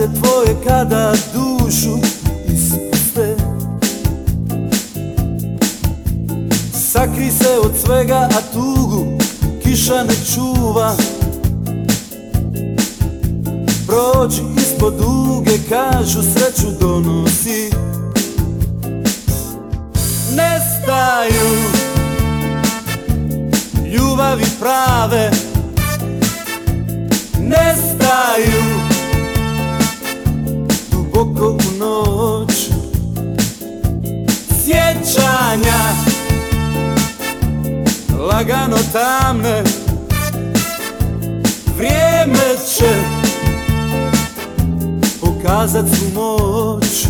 Želje tvoje kada dušu ispuste. Sakri se od svega, a tugu kiša ne čuva. Prođi ispod duge, kažu sreću donosi. Nestaju ljubavi prave. Nestaju lagano tamne. Vrijeme će pokazat svu moć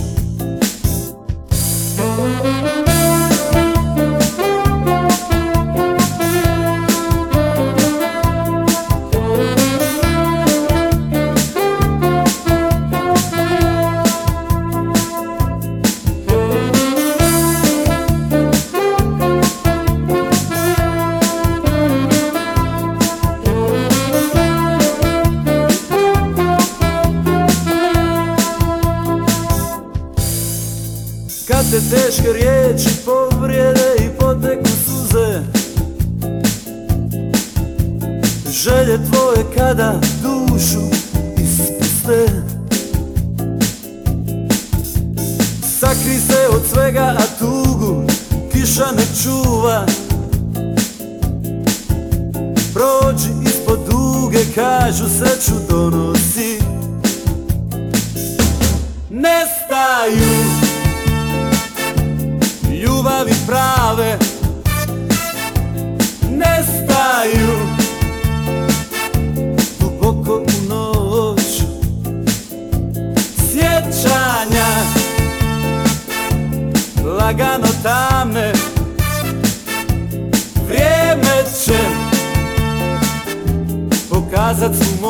Kad te teške riječi povrijede i poteku suze Želje tvoje kada dušu ispuste. Sakri se od svega, a tugu kiša ne čuva. Prođi ispod duge, kažu sreću donosi. Nestaju prave Nestaju. Duboko u noć Sjećanja lagano tamne Vrijeme će pokazat svu